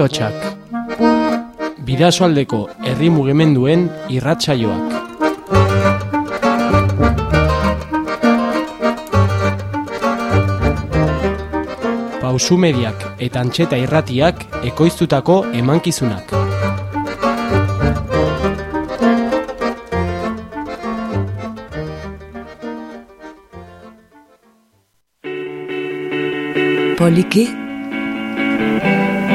Hotxak. Bidasoaldeko herri mugimenduen irratsaioak. Pausu mediak eta antxeta irratiak ekoiztutako emankizunak. Poliki,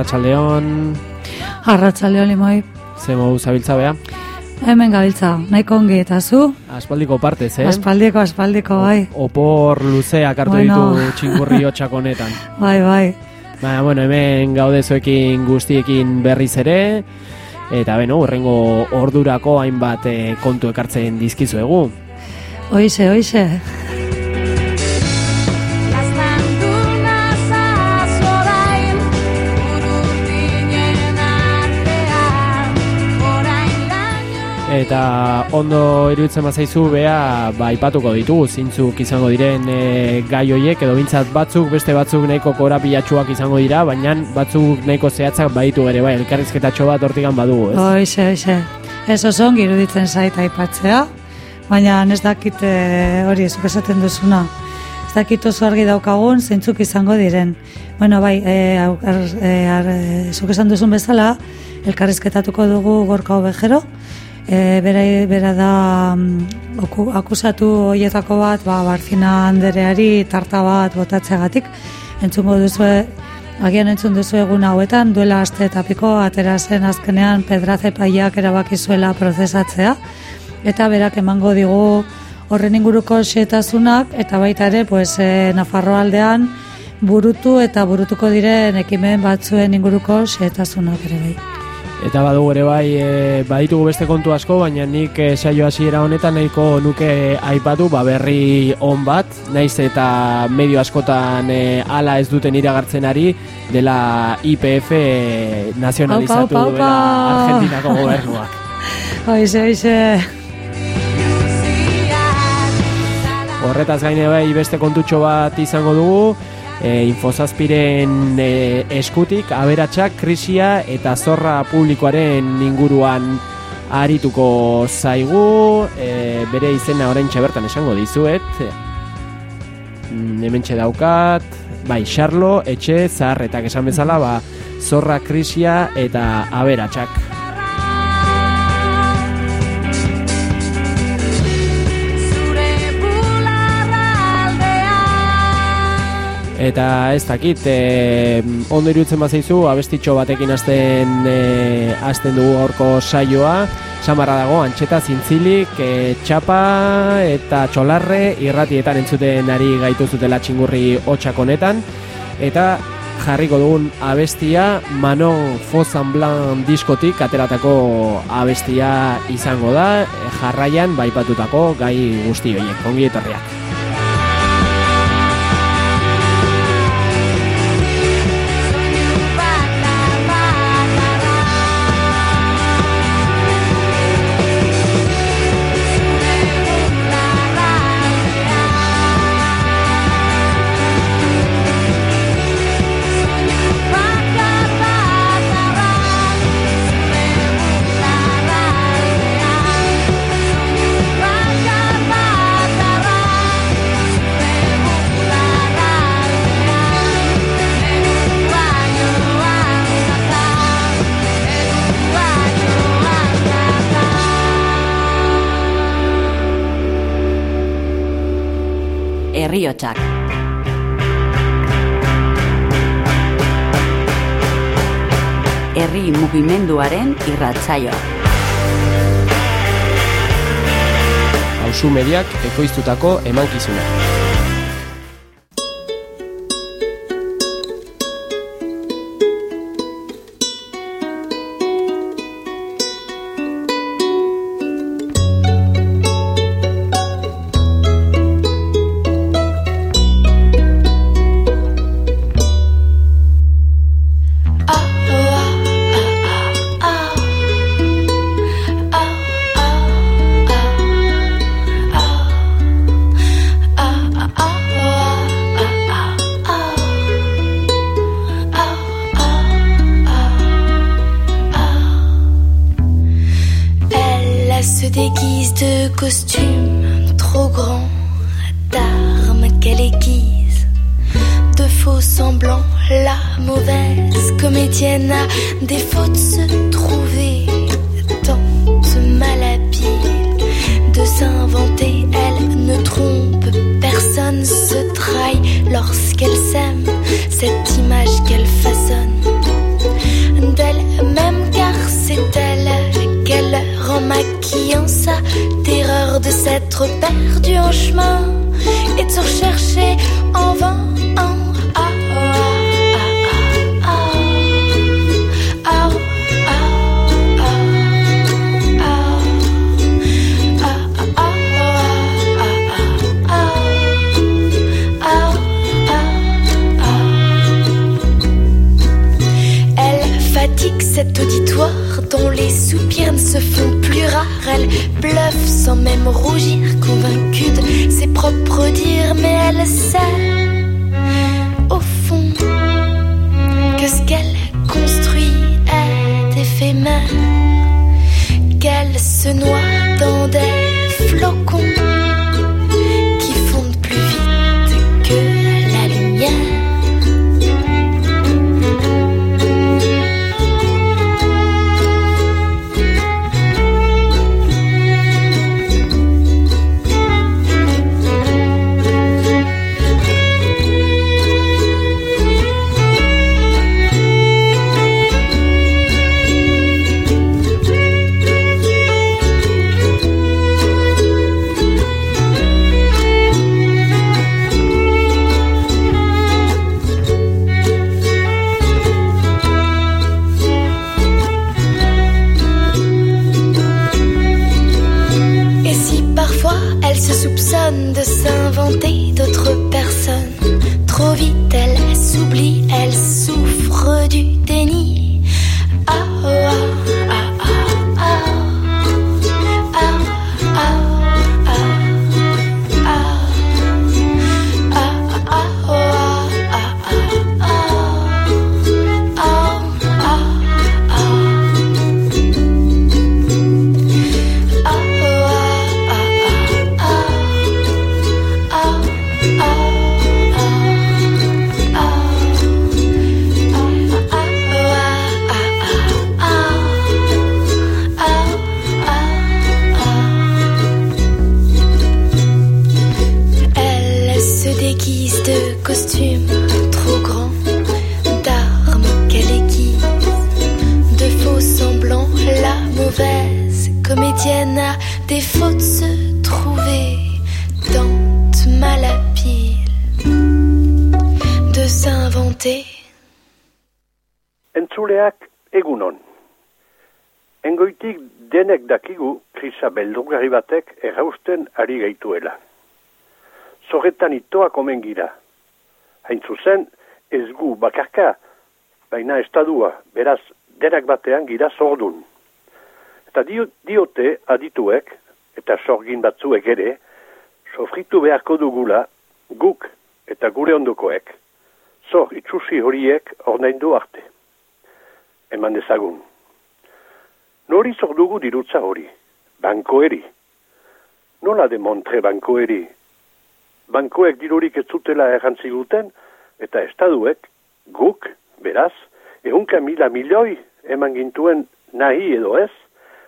Arratxaldeon, arratzaleo limoi, ze modu zabiltza bea? hemen gabiltza, nahiko ongi eta zu, Aspaldiko partez, eh? aspaldiko, aspaldiko, bai, Opor luzeak hartu Bueno. ditu txingurri hotxak honetan. bai, bai, Baina, bueno, hemen gaude zuekin guztiekin berriz ere, eta beno, urrengo ordurako hainbat eh, kontu ekartzen dizkizuegu. oize, oize, Eta ondo iruditzen bazaizu bea ba aipatuko ditugu zintzuk izango diren e, gai hoiek edo bintzat batzuk beste batzuk nahiko korapilatsuak izango dira, baina batzuk nahiko zehatzak baditu ere bai, elkarrizketatxo bat hortigan badugu, ez? oize, oize, ez oso ongi iruditzen zait aipatzea, baina ez dakit eh, hori zuk esaten duzuna, ez dakit oso argi daukagun zeintzuk izango diren. Bueno, bai, e, au, er, e, ar, e, esan duzun bezala, elkarrizketatuko dugu gorka obejero, e, bera, bera da mm, oku, akusatu hoietako bat, ba, Barcina Andereari tarta bat botatzeagatik, entzungo duzue Agian entzun duzu egun hauetan, duela aste eta piko, atera zen azkenean pedraze paiak erabaki zuela prozesatzea, eta berak emango digu horren inguruko xetasunak, eta baita ere, pues, e, Nafarro aldean burutu eta burutuko diren ekimen batzuen inguruko xetasunak ere bai. Eta badugu ere bai, e, baditugu beste kontu asko, baina nik e, saio hasiera honetan nahiko nuke aipatu ba, berri on bat, naiz eta medio askotan e, ala ez duten iragartzen ari dela IPF e, nazionalizatu Aupa, aupa, duela aupa. Argentinako gobernuak. Oize, oize, Horretaz gaine bai beste kontutxo bat izango dugu, e, infozazpiren e, eskutik, aberatsak, krisia eta zorra publikoaren inguruan arituko zaigu, e, bere izena orain bertan esango dizuet, mm, hementxe daukat, bai, Charlo, etxe, zaharretak esan bezala, ba, zorra krisia eta aberatsak. Eta ez dakit, e, ondo iruditzen bazaizu, abestitxo batekin hasten e, hasten dugu gaurko saioa, samarra dago, antxeta, zintzilik, e, txapa eta txolarre irratietan entzuten ari gaitu zutela txingurri hotxak honetan, eta jarriko dugun abestia Manon Fozan Blanc diskotik ateratako abestia izango da, jarraian baipatutako gai guzti horiek, ongi etorriak. Mediakuaren irratzaioa. Hauzu mediak ekoiztutako emankizuna. Egunon. Engoitik denek dakigu krisa beldurgarri batek errausten ari gaituela. Zorretan itoak omen gira. Hain zuzen, ez gu bakarka, baina estadua, beraz, denak batean gira zordun. Eta dio, diote adituek, eta sorgin batzuek ere, sofritu beharko dugula, guk eta gure ondokoek, zor itxusi horiek ordaindu arte. Eman dezagun. Nori zor dugu dirutza hori? Bankoeri. Nola demontre bankoeri? Bankoek dirurik ez zutela errantzi duten, eta estaduek, guk, beraz, ehunka mila milioi eman gintuen nahi edo ez,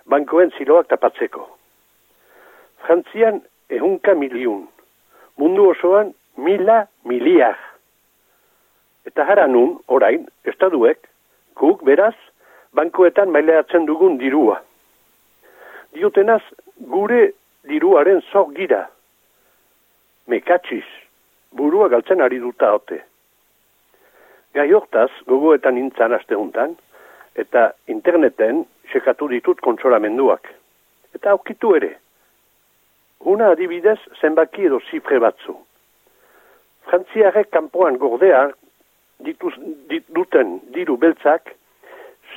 bankoen ziloak tapatzeko. Frantzian ehunka miliun, mundu osoan mila miliar. Eta jara nun, orain, estaduek, guk beraz, bankoetan maileatzen dugun dirua. Diotenaz, gure diruaren zor gira. Mekatsiz, burua galtzen ari duta ote. Gai hortaz, gogoetan nintzan aste hontan, eta interneten sekatu ditut kontsolamenduak. Eta aukitu ere. Una adibidez zenbaki edo zifre batzu. Frantziarek kanpoan gordea dituz, dit, duten diru beltzak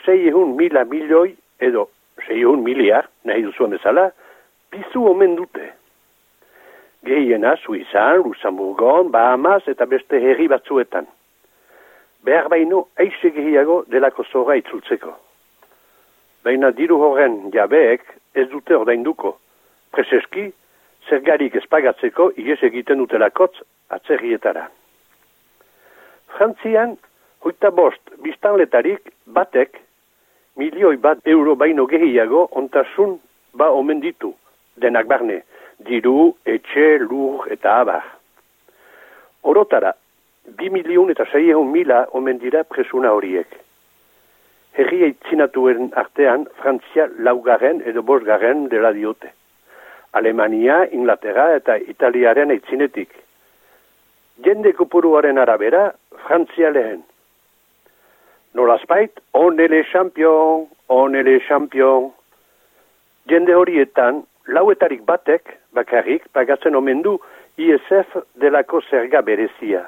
seiehun mila milioi edo seiehun miliar, nahi duzuen bezala, bizu omen dute. Gehiena, Suizan, Luxemburgon, Bahamas eta beste herri batzuetan. Behar baino, aixe gehiago delako zora itzultzeko. Baina diru horren jabeek ez dute ordainduko. Preseski, zergarik espagatzeko ies egiten dutelakotz atzerrietara. Frantzian, hoita bost, biztanletarik batek milioi bat euro baino gehiago ontasun ba omen ditu, denak barne, diru, etxe, lur eta abar. Orotara, bi milion eta seieun mila omen dira presuna horiek. Herri eitzinatuen artean, Frantzia laugarren edo bosgarren dela diote. Alemania, Inglaterra eta Italiaren eitzinetik. Jende kopuruaren arabera, Frantzia lehen. Nolazbait, onele champion, onele champion. Jende horietan, lauetarik batek, bakarrik, pagatzen omen du ISF delako zerga berezia.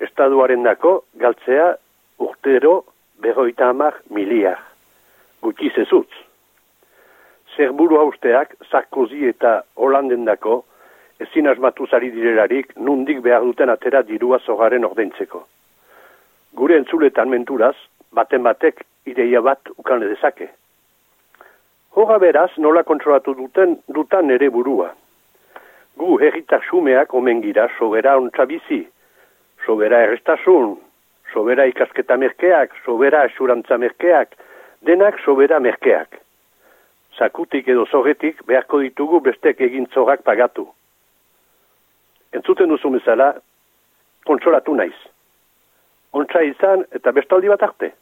Estaduaren dako, galtzea, urtero, berroita hamar miliar. Gutxi zezutz. Zerburu hausteak, Sarkozy eta Hollanden dako, ezin asmatu zari direlarik, nundik behar duten atera dirua zogaren ordaintzeko. Gure entzuletan menturaz, baten batek ideia bat ukan dezake. Hora beraz, nola kontrolatu duten dutan ere burua. Gu herritar xumeak omen gira sobera ontsabizi, sobera errestasun, sobera ikasketa merkeak, sobera asurantza merkeak, denak sobera merkeak. Zakutik edo zorretik beharko ditugu bestek egin pagatu. Entzuten duzu bezala, kontsolatu naiz. Ontsa izan eta bestaldi bat arte.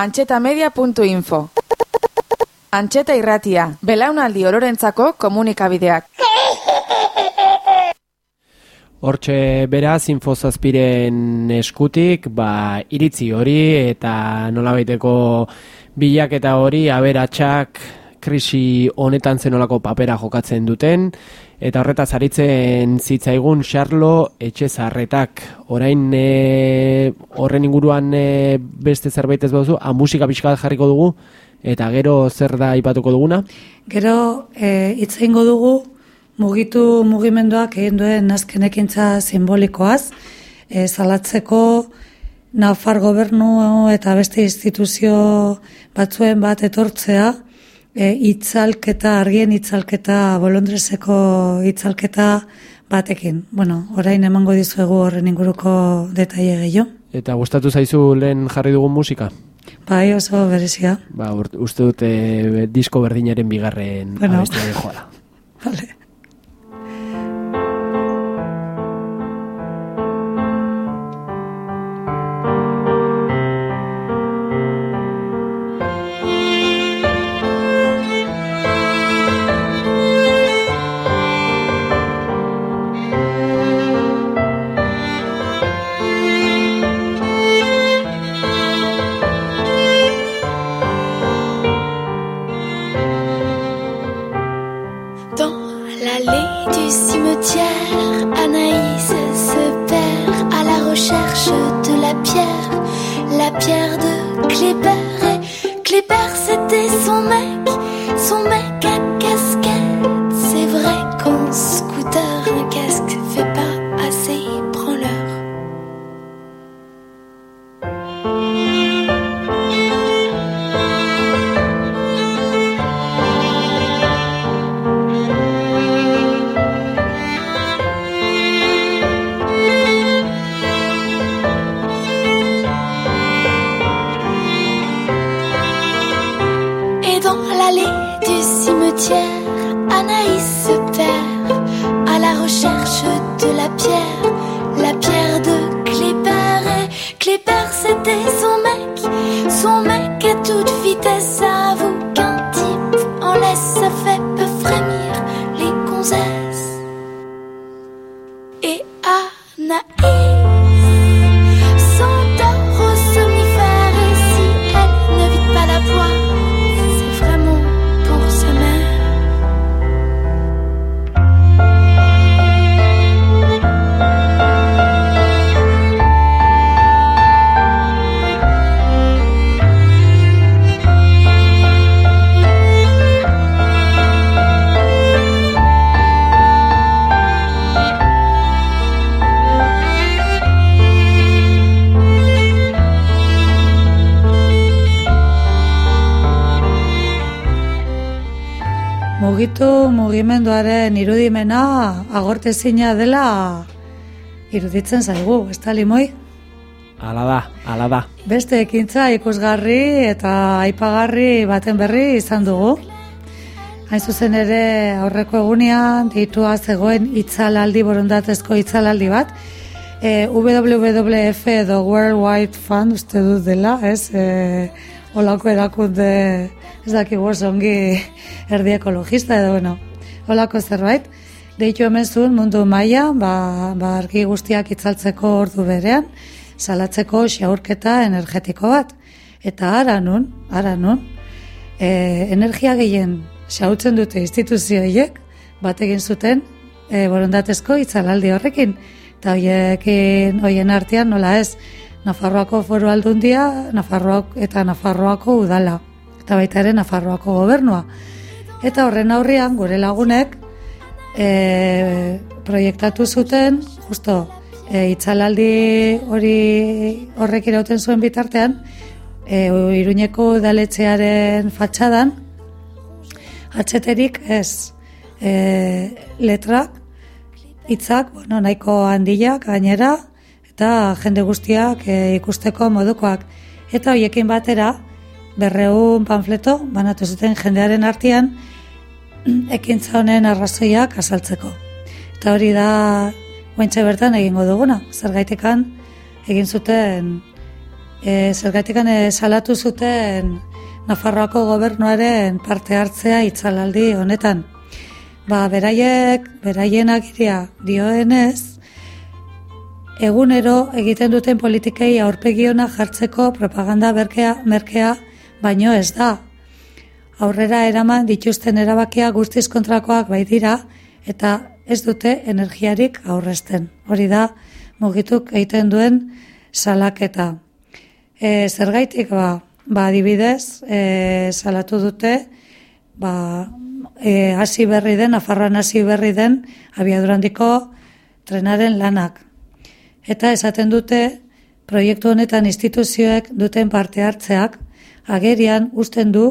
Antxetamedia.info Antxeta irratia, belaunaldi ororentzako komunikabideak. Hortxe beraz infozazpiren eskutik, ba, iritzi hori eta nolabaiteko bilaketa hori aberatsak krisi honetan zenolako papera jokatzen duten eta horretaz aritzen zitzaigun Xarlo Etxezarretak. Orain e, horren inguruan e, beste zerbait ez baduzu, a musika pixka jarriko dugu eta gero zer da aipatuko duguna? Gero, e, hitz egingo dugu, mugitu mugimenduak egin duen azken ekintza simbolikoaz, e, salatzeko Nafar gobernu eta beste instituzio batzuen bat etortzea, e, itzalketa, argien itzalketa, bolondreseko itzalketa batekin. Bueno, orain emango dizuegu horren inguruko detaile gehiago. Eta gustatu zaizu lehen jarri dugun musika? Bai, oso berezia. Ba, uste dute disko berdinaren bigarren Bueno. abestia joala. Vale. Mugimenduaren irudimena agortezina dela iruditzen zaigu, ez da limoi? Ala da, ala da. Beste ekintza ikusgarri eta aipagarri baten berri izan dugu. Hain zuzen ere aurreko egunean deitua zegoen itzalaldi borondatezko itzalaldi bat. E, WWF edo World Wide Fund uste dut dela, ez? E, olako erakunde ez dakigu ongi erdi ekologista edo bueno, olako zerbait. Deitu hemen zuen mundu maila, ba, ba argi guztiak itzaltzeko ordu berean, salatzeko xaurketa energetiko bat. Eta ara nun, ara nun, e, energia gehien xautzen dute instituzioiek, bat egin zuten e, borondatezko itzalaldi horrekin. Eta hoiekin, hoien artean nola ez, Nafarroako foru aldundia, Nafarroak eta Nafarroako udala. Eta baita ere Nafarroako gobernua. Eta horren aurrean gure lagunek e, proiektatu zuten, justo, e, itzalaldi hori horrek irauten zuen bitartean, e, Iruñeko udaletxearen fatxadan, atxeterik ez e, letrak, hitzak, bueno, nahiko handiak gainera, eta jende guztiak e, ikusteko modukoak. Eta hoiekin batera, berreun panfleto, banatu zuten jendearen artean, ekintza honen arrazoiak azaltzeko. Eta hori da, guentxe bertan egingo duguna, zergaitekan egin zuten, e, zergaitekan e, salatu zuten Nafarroako gobernuaren parte hartzea itzalaldi honetan. Ba, beraiek, beraien agiria dioenez, egunero egiten duten politikei aurpegi ona jartzeko propaganda berkea, merkea baino ez da. Aurrera eraman dituzten erabakia guztiz kontrakoak bai dira eta ez dute energiarik aurrezten. Hori da mugituk egiten duen salaketa. E, zergaitik ba, ba adibidez, e, salatu dute ba, e, hasi berri den, Nafarroan hasi berri den abiadurandiko trenaren lanak. Eta esaten dute proiektu honetan instituzioek duten parte hartzeak agerian uzten du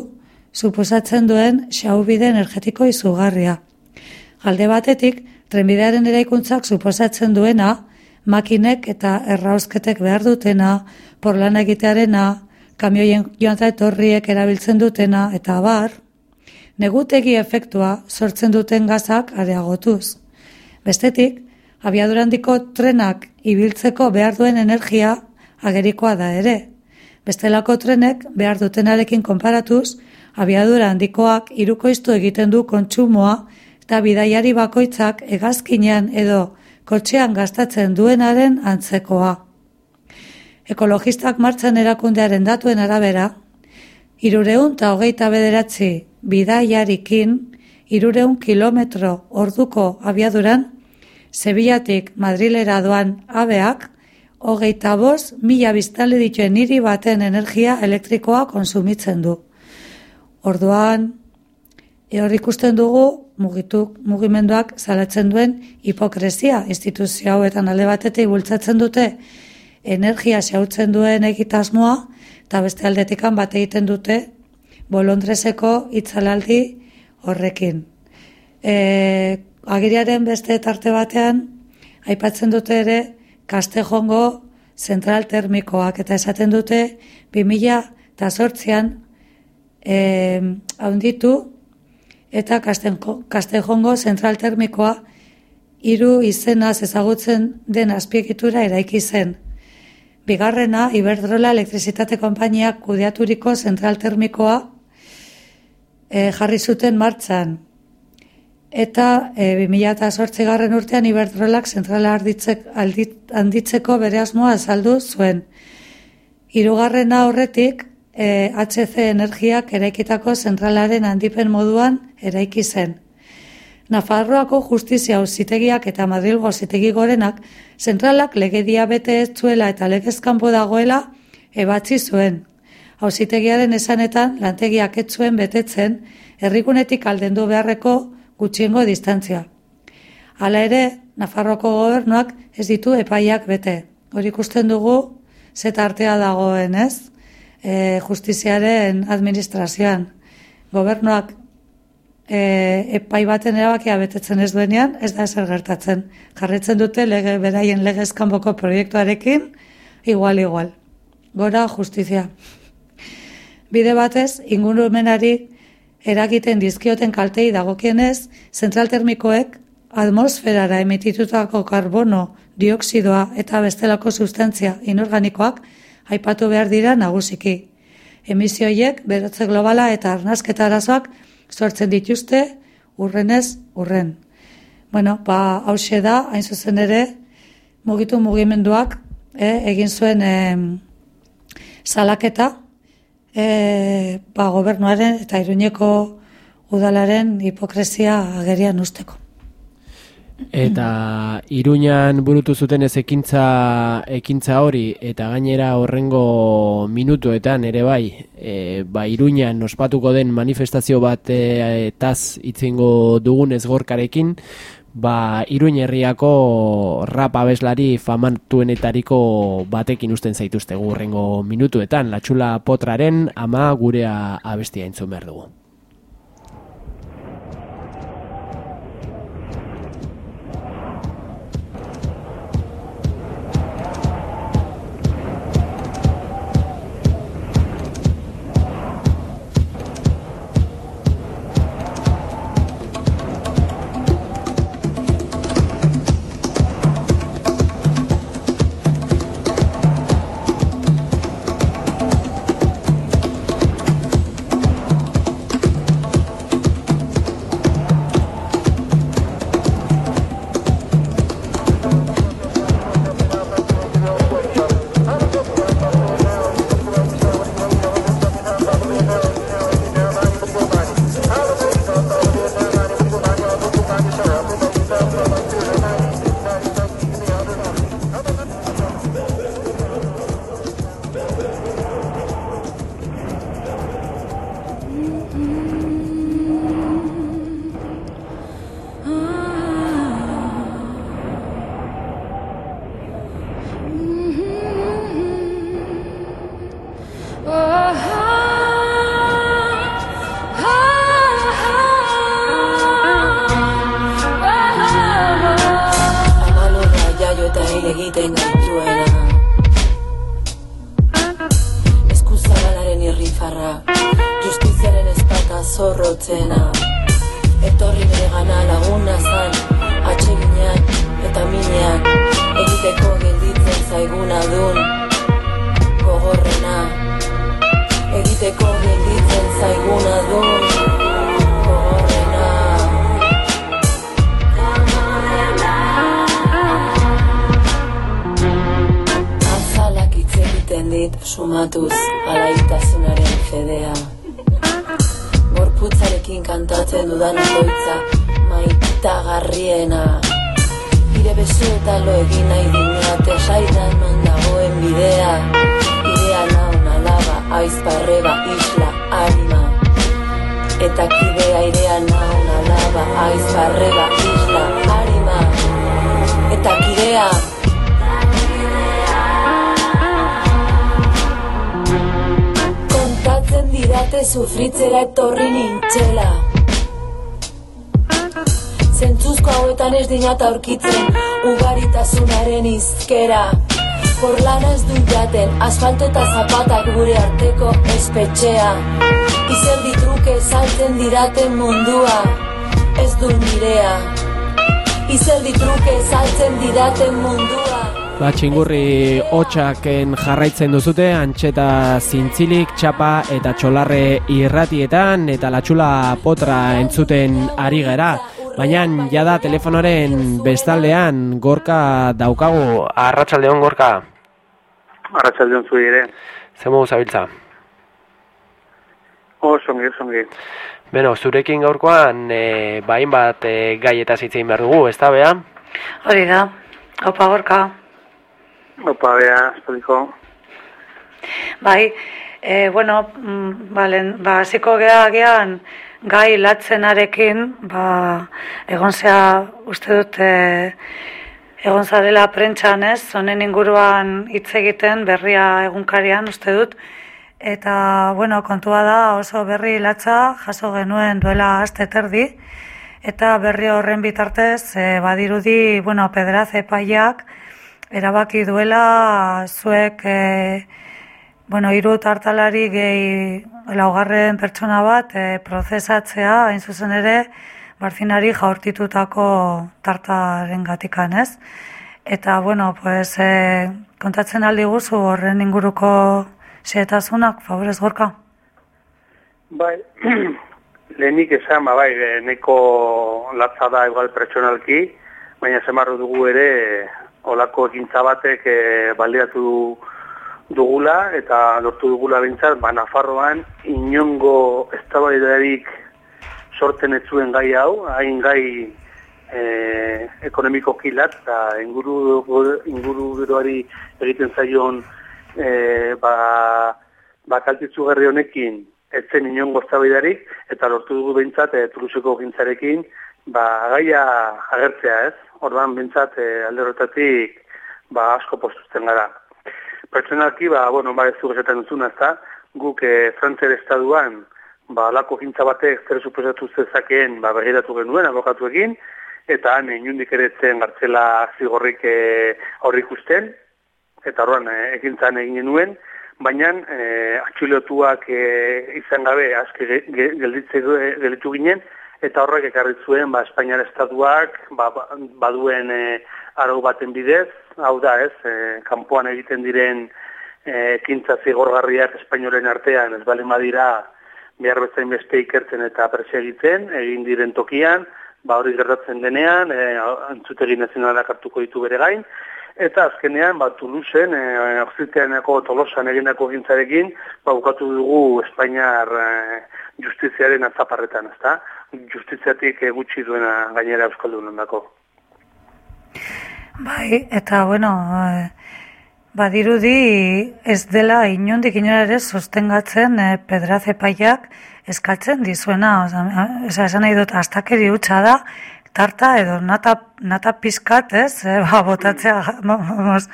suposatzen duen xaubide energetiko izugarria. Alde batetik, trenbidearen eraikuntzak suposatzen duena, makinek eta errauzketek behar dutena, porlan egitearena, kamioien joan etorriek erabiltzen dutena, eta bar, negutegi efektua sortzen duten gazak areagotuz. Bestetik, abiadurandiko trenak ibiltzeko behar duen energia agerikoa da ere. Bestelako trenek behar dutenarekin konparatuz, abiadura handikoak irukoiztu egiten du kontsumoa eta bidaiari bakoitzak hegazkinean edo kotxean gastatzen duenaren antzekoa. Ekologistak martzen erakundearen datuen arabera, irureun eta hogeita bederatzi bidaiarikin, irureun kilometro orduko abiaduran, Sebillatik Madrilera doan abeak, hogeita bost mila biztale dituen hiri baten energia elektrikoa konsumitzen du. Orduan, hor ikusten dugu mugituk mugimenduak salatzen duen hipokresia instituzio hauetan alde batetik bultzatzen dute energia xautzen duen egitasmoa eta beste aldetikan bat egiten dute bolondreseko itzalaldi horrekin. E, agiriaren beste tarte batean aipatzen dute ere Kastejongo zentral termikoak eta esaten dute 2000 eta sortzean haunditu eta Kastejongo zentral termikoa hiru izenaz ezagutzen den azpiegitura eraiki zen. Bigarrena, Iberdrola Elektrizitate Konpainiak kudeaturiko zentral termikoa e, jarri zuten martxan. Eta e, 2008 garren urtean Iberdrolak zentrala arditzek, aldit, handitzeko bere asmoa azaldu zuen. Hirugarrena horretik, e, HC Energiak eraikitako zentralaren handipen moduan eraiki zen. Nafarroako justizia auzitegiak eta Madrilgo auzitegi gorenak zentralak legedia bete ez zuela eta legez kanpo dagoela ebatzi zuen. Auzitegiaren esanetan lantegiak ez zuen betetzen herrigunetik aldendu beharreko gutxiengo distantzia. Hala ere, Nafarroako gobernuak ez ditu epaiak bete. Hori ikusten dugu zeta artea dagoen, ez? E, justiziaren administrazioan. Gobernuak e, epai baten erabakia betetzen ez duenean, ez da ezer gertatzen. Jarretzen dute lege, beraien legez kanpoko proiektuarekin, igual, igual. Gora justizia. Bide batez, ingurumenari eragiten dizkioten kaltei dagokienez, zentral termikoek atmosferara emititutako karbono, dioksidoa eta bestelako sustantzia inorganikoak aipatu behar dira nagusiki. Emisioiek berotze globala eta arnazketa arazoak sortzen dituzte urrenez urren. Bueno, ba, hause da, hain zuzen ere, mugitu mugimenduak eh, egin zuen eh, salaketa eh, ba, gobernuaren eta iruñeko udalaren hipokresia agerian usteko. Eta Iruñan burutu zuten ez ekintza, ekintza hori eta gainera horrengo minutuetan ere bai, e, ba Iruñan ospatuko den manifestazio bat e, taz itzingo dugun ezgorkarekin, ba Iruñ herriako rap abeslari famatuenetariko batekin usten zaituzte horrengo minutuetan, latxula potraren ama gurea abestia entzun behar dugu. Gorputzarekin kantatzen dudan otoitza maita garriena Ire besuetan lo egin nahi dinat esaitan non dagoen bidea. Idea naun alaba aizparreba isla arima Eta kidea irea naun alaba aizparreba isla arima Didate sufritzera etorri nintzela. Zentzuzko hauetan ez dinat aurkitzen Ugaritasunaren izkera. Porlana ez dut jaten Asfalto eta zapatak gure arteko espetxea. Izen ditruke saltzen diraten mundua Ez du nirea. Izeldi truke saltzen didaten mundua Ba, txingurri hotxaken jarraitzen duzute, antxeta zintzilik, txapa eta txolarre irratietan, eta latxula potra entzuten ari gara. Baina jada telefonoren bestaldean gorka daukagu. Arratsaldeon gorka, Arratxaldeon zuri ere. zemu zabiltza. Oso ongi, oso ongi. Beno, zurekin gaurkoan, e, bain bat e, gai eta zitzein behar dugu, ez da, bea? Hori da, opa gorka. Opa, bea, espediko. Bai, e, bueno, mm, balen, ba, hasiko gea gean gai latzenarekin, ba, egon zea, uste dut, e, egon zarela prentxan ez, honen inguruan hitz egiten berria egunkarian, uste dut, eta, bueno, kontua da oso berri latza jaso genuen duela aste terdi, eta berri horren bitartez, e, badirudi, bueno, pedraz epaiak, erabaki duela zuek e, bueno, hiru tartalari gehi laugarren pertsona bat e, prozesatzea, hain zuzen ere, barfinari jaurtitutako tartaren gatikan, ez? Eta, bueno, pues, e, kontatzen aldi guzu horren inguruko xehetasunak, favorez gorka? Bai, lehenik esan, ba, bai, neko latza da igual pertsonalki, baina zemarru dugu ere olako ekintza batek e, baliatu dugula eta lortu dugula bintzat, ba, Nafarroan inongo eztabaidarik sortzen ez zuen gai hau, hain gai e, ekonomiko kilat, eta inguru, inguruari egiten zaion e, ba, ba kaltitzugarri honekin etzen inongo eztabaidarik eta lortu dugu behintzat e, turuseko gintzarekin ba, gaia agertzea ez. Orduan behintzat e, alde horretatik ba, asko postuzten gara. Pertsonalki, ba, bueno, ba, ez esaten duzuna, ezta, guk e, frantzer estaduan ba, lako gintza batek zer suposatu zezakeen ba, begiratu genuen abokatuekin, eta han inundik ere zen gartzela zigorrik e, aurrik usten, eta horren e, ekintzan egin genuen, baina e, atxilotuak e, izan gabe aski ge- ge- ginen, eta horrek ekarri zuen ba, Espainiar estatuak ba, ba- baduen e, arau baten bidez, hau da ez, e, kanpoan egiten diren e, ekintza zigorgarriak espainolen artean ez bali madira behar bezain beste ikertzen eta persegitzen, egin diren tokian, ba hori gertatzen denean, e, antzutegi nazionalak hartuko ditu bere gain, eta azkenean, ba, Toulouseen, e, Occitaneako Tolosan egindako gintzarekin, ba, bukatu dugu Espainiar e, justiziaren atzaparretan, ezta? Justiziatik e, gutxi duena gainera Euskaldun ondako. Bai, eta bueno, eh, badirudi ez dela inondik inora ere sostengatzen eh, pedraz epaiak eskatzen dizuena, oza, esa, esan nahi dut, astakeri hutsa da, tarta edo nata, nata pizkat, ez, eh, ba, botatzea, vamos,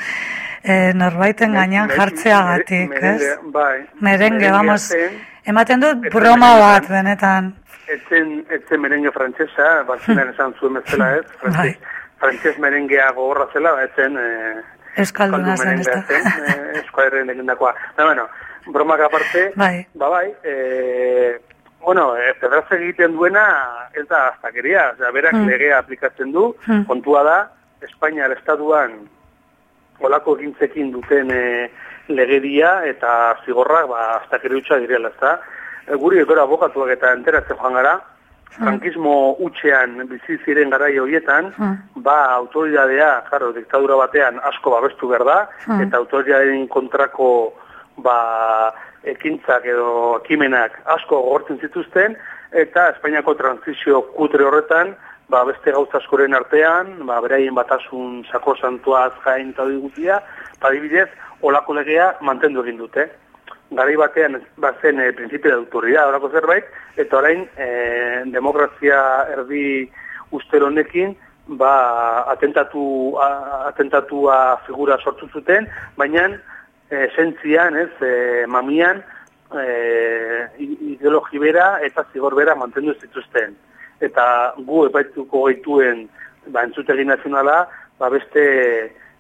eh, norbaiten gainean jartzeagatik, ez? Bai. Merengue, vamos, ematen dut broma bat, benetan. Etzen, etzen merengue frantsesa, batzinan esan zuen bezala ez, Bai. frantses, frantses merengea gogorra zela, etzen eh, Euskalduna zen, ez da. eh, eskuadren egindakoa. Da, bueno, bromak aparte, Bai. ba bai, eh, bueno, eh, pedraz egiten duena ez da aztakeria, osea, berak Hmm. legea aplikatzen du, Hmm. kontua da, Espainiar estatuan olako egintzekin duten e, legedia eta zigorrak ba, aztakeri hutsa direla, ezta? E, guri ekora abokatuak eta enteratzen joan gara, frankismo utxean bizi ziren garai horietan, ba autoridadea, claro, diktadura batean asko babestu behar da, Hmm. eta autoridadeen kontrako ba, ekintzak edo ekimenak asko gogortzen zituzten, eta Espainiako transizio kutre horretan, ba, beste gauza askoren artean, ba, beraien batasun sako santua azkain eta hori guztia, ba, adibidez, olako legea mantendu egin dute. Garai batean bazen e, prinsipio de autoridad, horako zerbait, eta orain e, demokrazia erdi uster honekin, ba, atentatu, a, atentatua figura sortu zuten, baina e, esentzian, ez, e, mamian, e, ideologi bera eta zigor bera mantendu zituzten. Eta gu epaituko gaituen ba, entzutegi nazionala, ba, beste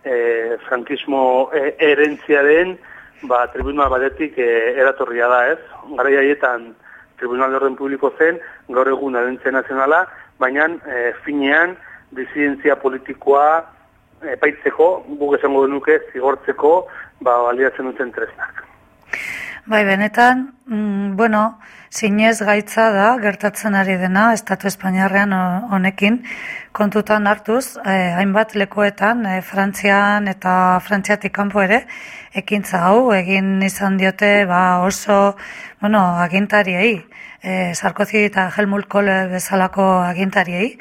e, frankismo e, erentziaren ba, tribunal batetik e, eratorria da, ez? Garai haietan tribunal de orden publiko zen, gaur egun adentzia nazionala, baina e, finean disidentzia politikoa epaitzeko, guk esango genuke zigortzeko, ba, baliatzen duten tresnak. Bai, benetan, mm, bueno, zinez gaitza da, gertatzen ari dena, Estatu Espainiarrean ho- honekin, kontutan hartuz, eh, hainbat lekuetan, eh, Frantzian eta Frantziatik kanpo ere, ekintza hau, egin izan diote, ba, oso, bueno, agintariei, eh, Sarkozy eta Helmut Kohl bezalako agintariei,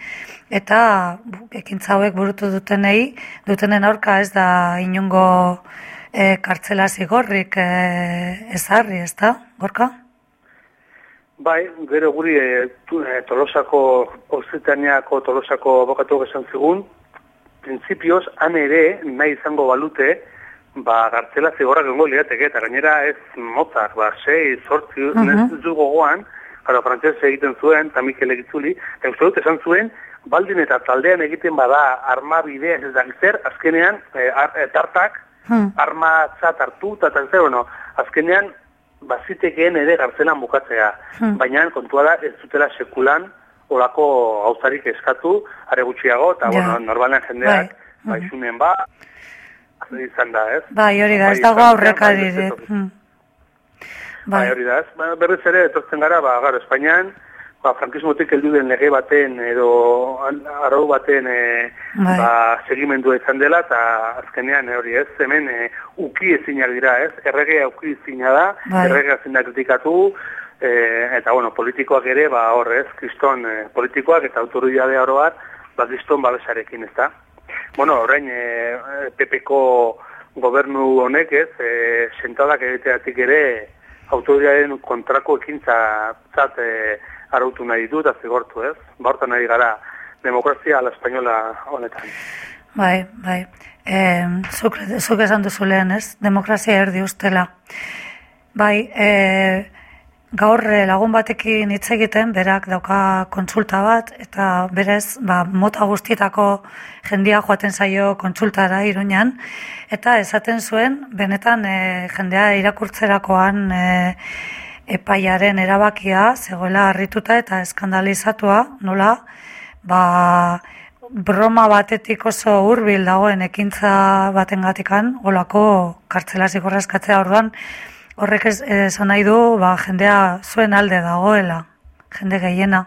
eta ekintza hauek burutu dutenei, dutenen aurka ez da inungo e, kartzela zigorrik e, ezarri, ez da, gorka? Bai, gero guri e, Tolosako, Occitaniako Tolosako abokatuak esan zigun, printzipioz, han ere nahi izango balute, ba, gartzela zigorrak egongo lirateke, eta gainera ez motzak, ba, sei, sortzi, uh Mhm. ez du gogoan, Claro, frantzez egiten zuen, eta Mikel egitzuli, eta uste dut esan zuen, baldin eta taldean egiten bada arma bidea ez dakit zer, azkenean e, ar, e, tartak, Hmm. arma txat hartu, eta zer, bueno, azkenean bazitekeen ere gartzelan bukatzea. Hmm. Baina kontua da ez dutela sekulan olako gauzarik eskatu, are gutxiago, eta Ja. bueno, normalen jendeak, Bai. bai, xunen ba, izan da, ez? Bai, hori da, ez Bai, dago izan zen, aurrekaririk. bai, beste Hmm. Bai, Bai, hori da, ez? Ba, berriz ere, etortzen gara, ba, gara, Espainian, ba, frankismotik heldu den lege baten, edo arau baten, e, Bai. ba, segimendua izan dela, eta azkenean, eh, hori ez, hemen, e, uki ezinak dira, ez? Erregea uki ezina da, Bai. erregea ezin da kritikatu, e, eta, bueno, politikoak ere, ba, hor ez, kriston e, politikoak eta autoridade oroar, ba, kriston babesarekin, ez da? Bueno, orain, e, PPko gobernu honek, ez, e, sentadak egiteatik ere, autoridaren kontrako ekintza zat e, arautu nahi du eta zigortu, ez? Hortan nahi gara demokrazia ala espainola honetan. bai, bai. E, zuk, zuk esan duzu lehen, ez? Demokrazia erdi ustela. Bai, e, gaur eh, lagun batekin hitz egiten, berak dauka kontsulta bat, eta berez, ba, mota guztietako jendia joaten zaio kontsultara iruñan, eta esaten zuen, benetan e, jendea irakurtzerakoan e, epaiaren erabakia zegoela harrituta eta eskandalizatua, nola, ba, broma batetik oso hurbil dagoen ekintza batengatikan olako kartzela zigorra eskatzea orduan horrek esan nahi du ba, jendea zuen alde dagoela, jende gehiena.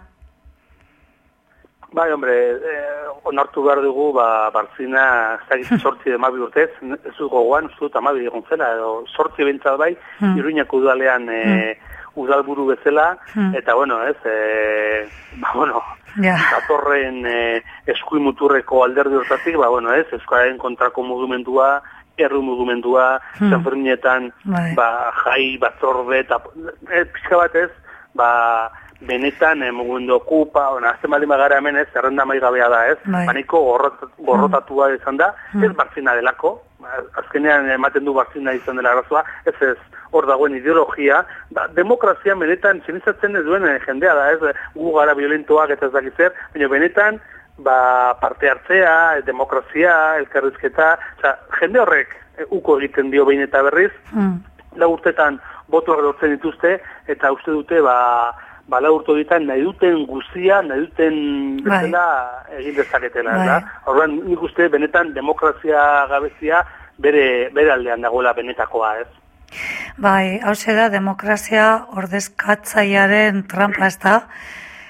Bai, hombre, eh, onartu behar dugu, ba, Barzina, ez dakit sortzi demabi urtez, ez du gogoan, ez dut amabi egon zela, edo sortzi bentsat bai, Hmm. Iruñako udalean e, udalburu bezala, Hmm. eta bueno, ez, e, ba, bueno, Ja. datorren e, eskuin muturreko alderdi hortatik, ba, bueno, ez, eskuaren kontrako mugimendua, erru mugimendua, Hmm. San Ferminetan, Bai. ba, jai, batzorde, eta, e, pixka bat ez, ba, benetan e, mugimendu okupa, ona, azten baldin bagara hemen ez, zerrenda maigabea da ez, Bai. baniko gorrot, gorrotatua izan da, Hmm. ez barzina delako, ba, azkenean ematen du barzina izan dela arazoa, ez ez, hor dagoen ideologia, ba, demokrazia benetan sinizatzen ez duen eh, jendea da, ez, gu gara violentoak eta ez dakit zer, baina benetan, ba, parte hartzea, eh, demokrazia, elkarrizketa, oza, jende horrek eh, uko egiten dio behin eta berriz, Hmm. lau urtetan botuak lortzen dituzte, eta uste dute, ba, ba lau urte horietan nahi duten guztia, nahi duten Bai. bezala egin dezaketela, Bai. da? Horren, nik uste benetan demokrazia gabezia bere, bere aldean dagoela benetakoa, ez? Bai, hau da demokrazia ordezkatzaiaren trampa ez da.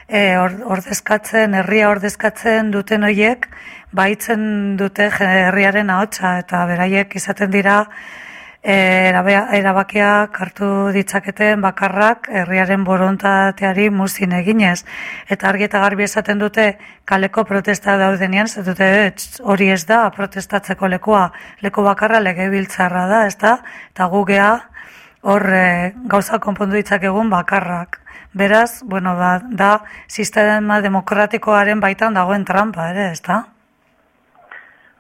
E, or- ordezkatzen, herria ordezkatzen duten hoiek, baitzen dute herriaren ahotsa eta beraiek izaten dira erabakiak hartu ditzaketen bakarrak herriaren borontateari muzin eginez. Eta argi eta garbi esaten dute kaleko protesta daudenean, ez dute "Tx, hori ez da protestatzeko lekua, leku bakarra legebiltzarra da, ez da? Eta gu gea hor e, gauza konpondu ditzakegun bakarrak. Beraz, bueno, ba, da sistema demokratikoaren baitan dagoen trampa ere, ez da?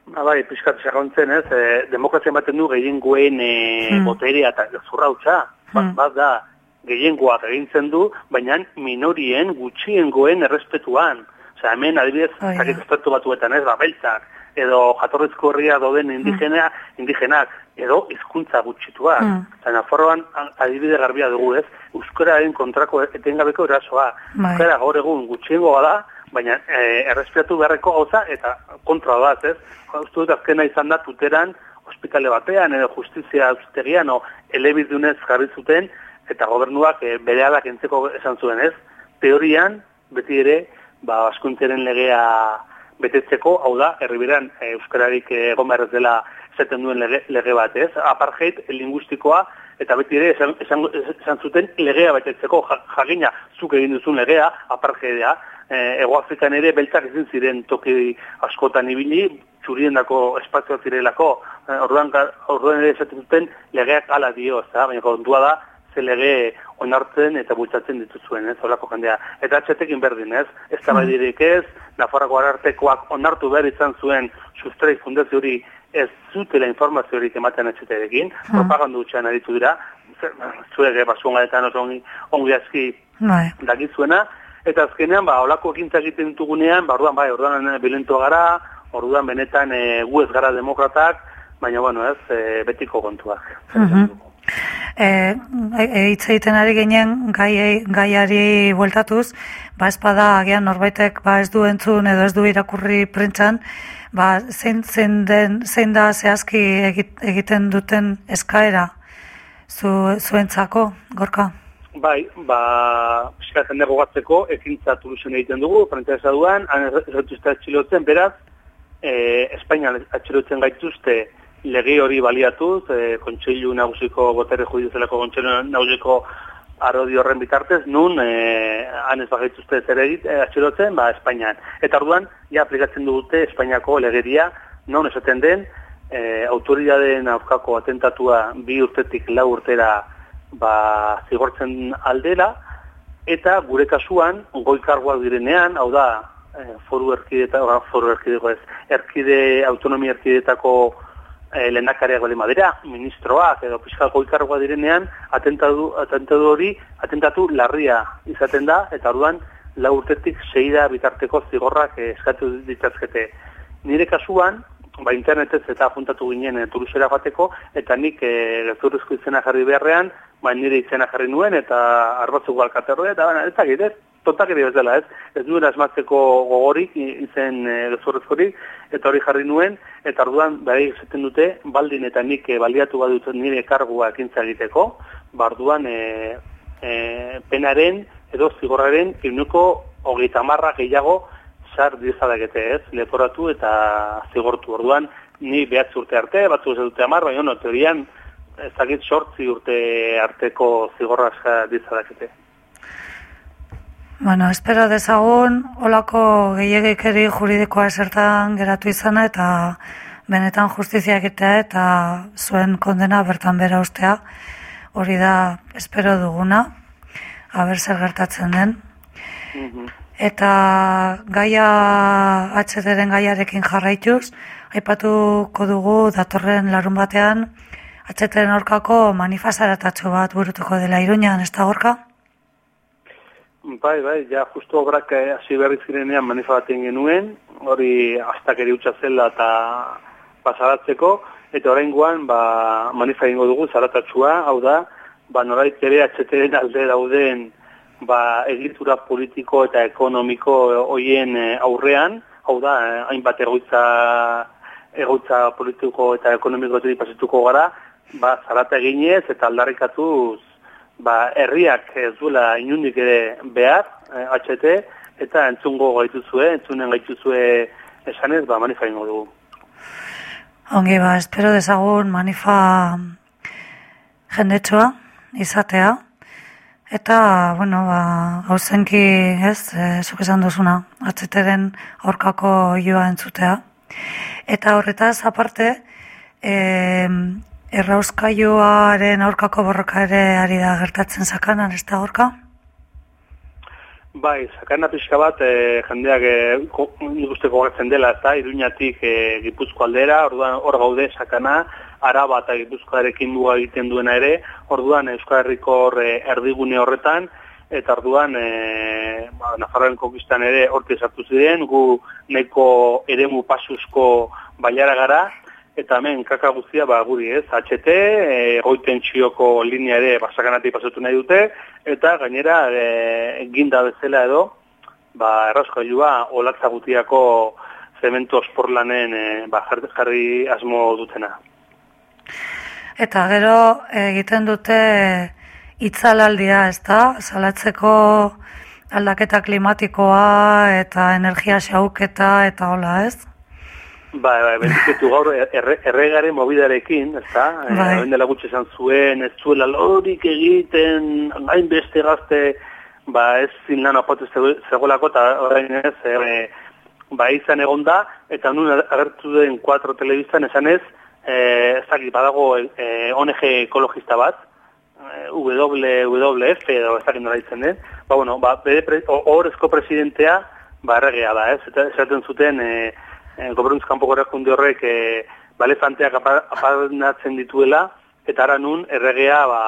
Ba, bai, pixkat sakontzen, ez, e, demokrazia ematen du gehiengoen e, Hmm. boterea eta zurra hutsa. Bat, Hmm. bat da, gehiengoak egintzen du, baina minorien gutxiengoen errespetuan. Osea, hemen adibidez, zakit estatu batuetan ez, ba, beltzak, edo jatorrizko herria doden indigena, indigenak, edo hizkuntza gutxituak. Hmm. Eta Nafarroan a- adibide garbia dugu ez, euskararen kontrako etengabeko erasoa. Bai. Euskara gaur egun gutxiengo da, baina e, errespiatu beharreko gauza eta kontra bat, ez? Uste dut azkena izan da tuteran ospitale batean, edo justizia auzitegian, o elebidunez jarri zuten, eta gobernuak e, bere alak entzeko esan zuen, ez? Teorian, beti ere, ba, askuntzaren legea betetzeko, hau da, herriberan e, euskararik egon behar dela zaten duen lege, lege bat, ez? Apartheid lingustikoa, eta beti ere esan, esan, esan zuten legea betetzeko, ja- jakina, zuk egin duzun legea, apartheidea, e, Ego Afrikan ere beltzak ezin ziren toki askotan ibili, txuriendako espazioak zirelako, e, orduan, orduan ere esaten zuten legeak ala dio, ezta? baina kontua da, ze lege onartzen eta bultzatzen dituzuen, ez, holako jendea. Eta atxetekin berdin, ez, ez da ez, Nafarroko arartekoak onartu behar izan zuen sustrai fundazio hori ez zutela informaziorik ematen atxeterekin, propagandu utxean aritu dira, zuek basuan garetan oso ongi, ongi aski Bai. dakizuena, eta azkenean, ba, olako ekintzak egiten ditugunean, ba, orduan, bai, orduan eh, bilentoa gara, orduan benetan e, gu ez gara demokratak, baina, bueno, ez, e, betiko kontuak. Mhm. E, e, hitz egiten ari ginen gai, gaiari bueltatuz, ba espada agian norbaitek ba ez du entzun edo ez du irakurri prentsan, ba zein, zein, den, zein da zehazki egit, egiten duten eskaera zu, zuentzako, gorka? Bai, ba, eskatzen dugu gatzeko, ekintza Tuluzen egiten dugu, frantza duan, han erretuzte atxilotzen, beraz, e, Espainian atxilotzen gaituzte lege hori baliatuz, e, kontseilu nagusiko, botere judizialako kontseilu nagusiko arodi horren bitartez, nun e, han ez bagaituzte zer egit e, atxilotzen, ba, Espainian. Eta orduan, ja aplikatzen dugute Espainiako legeria, non esaten den, e, autoridadeen aurkako atentatua bi urtetik lau urtera ba, zigortzen aldela, eta gure kasuan, goi karguak direnean, hau da, eh, foru erkideta, foru erkideko ez, erkide, autonomia erkidetako eh, lehendakariak bali madera, ministroak edo fiskal goi karguak direnean, atentatu, atentatu hori, atentatu larria izaten da, eta orduan, lau urtetik seida bitarteko zigorrak eh, eskatu ditzazkete. Nire kasuan, ba, internetez eta apuntatu ginen e, turusera bateko, eta nik e, gezurrezko izena jarri beharrean, ba, nire izena jarri nuen, eta arbotzuko alkaterroa, eta baina, ez dakit, ez? Tontak ere bezala, ez? Ez duen asmatzeko gogorik, izen e, gezurrezkorik, eta hori jarri nuen, eta orduan, bai, esaten dute, baldin eta nik e, baliatu badut nire kargua ekintza egiteko, ba, orduan, e, e, penaren, edo zigorraren, irunuko hogeita marra gehiago, sar dizadakete ez, leporatu eta zigortu orduan, ni behatzi urte arte, batzu ez dute amar, baina no, teorian, ez dakit sortzi urte arteko zigorra eska dizadakete. Bueno, espero dezagun, olako gehiagikeri juridikoa esertan geratu izana eta benetan justizia egitea eta zuen kondena bertan bera ustea. Hori da, espero duguna, haber zer gertatzen den. Eta gaia HDren gaiarekin jarraituz, aipatuko dugu datorren larun batean HDren aurkako manifestaratatxo bat burutuko dela Iruñan, ez da gorka? Bai, bai, ja justu obrak eh, hasi berri zirenean manifabaten genuen, hori astakeri utxa zela eta pasaratzeko, eta oraingoan ba, manifa egingo dugu zaratatxua, hau da, ba, norait ere atxeteren alde dauden ba, egitura politiko eta ekonomiko hoien eh, aurrean, hau da, eh, hainbat egoitza, egoitza politiko eta ekonomikoetik pasituko gara, ba, zarata eginez eta aldarrikatuz ba, herriak ez duela inundik ere behar, eh, HT, eta entzungo gaituzue, entzunen gaituzue esanez, ba, manifa ingo dugu. Ongi ba, espero dezagun manifa jendetxoa izatea. Eta, bueno, ba, hauzenki, ez, e, zuk esan duzuna, atzeteren aurkako joa entzutea. Eta horretaz, aparte, e, errauskaioaren aurkako borroka ere ari da gertatzen sakanan, ez da aurka? Bai, sakana pixka bat, e, jendeak e, ko- nik uste gogatzen dela, ez da, iruñatik e, gipuzko aldera, orduan hor gaude sakana, araba eta gipuzkoarekin muga egiten duena ere, orduan Euskal Herriko hor, erdigune horretan, eta orduan e, ba, Nafarroaren konkistan ere horti sartu ziren, gu nahiko eremu pasuzko baiara gara, eta hemen kaka guztia ba, guri ez, HT, e, goiten txioko linea ere basakanatik pasatu nahi dute, eta gainera e, ginda bezala edo, ba, erraskoilua olatza gutiako zemento esporlanen e, ba, jarri, asmo dutena. Eta gero egiten dute itzalaldia, ezta? Salatzeko aldaketa klimatikoa eta energia xauketa eta hola, ez? Ba, ba, bentiketu gaur erre, erregaren mobidarekin, ezta? Bai. Eh, dela gutxi esan zuen, ez zuela lorik egiten, gain beste gazte, ba, ez zin lan opatu zegoelako, eta orain ez, e, ba, izan egon da, eta nun agertu den 4 telebiztan esan ez, e, ez dakit, badago e, ONG ekologista bat, WWF edo ez dakit nola den, ba, bueno, ba, bere pre, o- ohorezko presidentea, ba, erregea da, ez, eta esaten zuten, e, e, gobernuz kanpoko erakunde horrek e, balefanteak apa- apanatzen dituela, eta ara nun erregea, ba,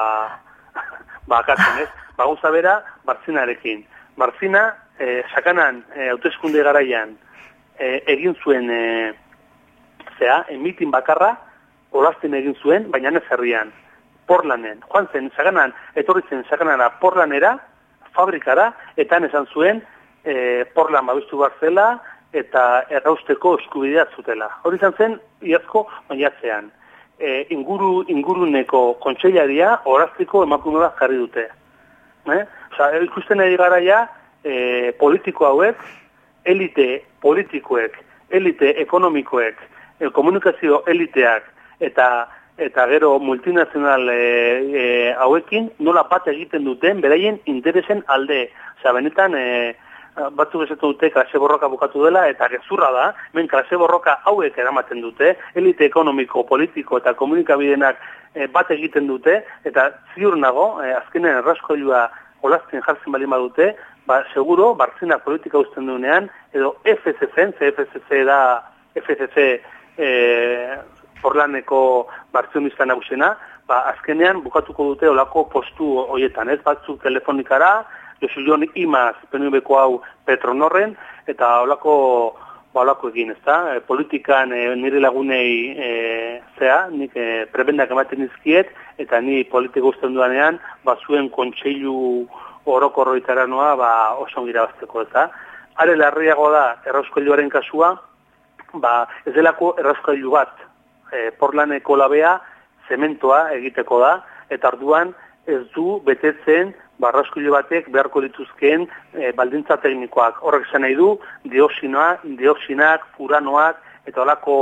ba, akatzen, ez? Ba, gauza bera, Barzinarekin. Barzina, e, sakanan, e, hauteskunde garaian, e, egin zuen, e, zea, e, mitin bakarra, olazten egin zuen, baina ez herrian. Portlanen, joan zen, saganan, etorri zen saganara Portlanera, fabrikara, eta esan zuen, e, Portlan babestu behar zela, eta errausteko eskubidea zutela. Hori izan zen, iazko maiatzean. E, inguru, inguruneko kontseilaria orazteko emakume bat jarri dute. Eh? Osa, ikusten ari gara ja, e, politiko hauek, elite politikoek, elite ekonomikoek, e, komunikazio eliteak, eta eta gero multinazional e, e, hauekin nola bat egiten duten beraien interesen alde. Osea, benetan e, batzuk esatu dute klase borroka bukatu dela eta gezurra da, hemen klase borroka hauek eramaten dute, elite ekonomiko, politiko eta komunikabidenak e, bat egiten dute eta ziur nago, e, azkenen erraskoilua olazten jartzen bali badute, ba, seguro, bartzina politika uzten duenean, edo FCC, FCC da, FCC e, porlaneko bartzionista nagusena, ba, azkenean bukatuko dute olako postu hoietan, ez? Batzuk telefonikara, Josu Jon Imaz, PNV-ko hau Petronorren, eta olako ba, olako egin, ezta? E, politikan e, nire lagunei e, zea, nik e, prebendak ematen dizkiet, eta ni politiko uzten duanean, ba, zuen kontseilu orokorroitara noa, ba, oso irabazteko, eta are larriago da errauskoiluaren kasua, ba, ez delako errauskailu bat, e, porlaneko labea zementoa egiteko da, eta arduan ez du betetzen barraskilo batek beharko dituzkeen e, baldintza teknikoak. Horrek zen nahi du, dioxinoa, dioxinak, furanoak, eta olako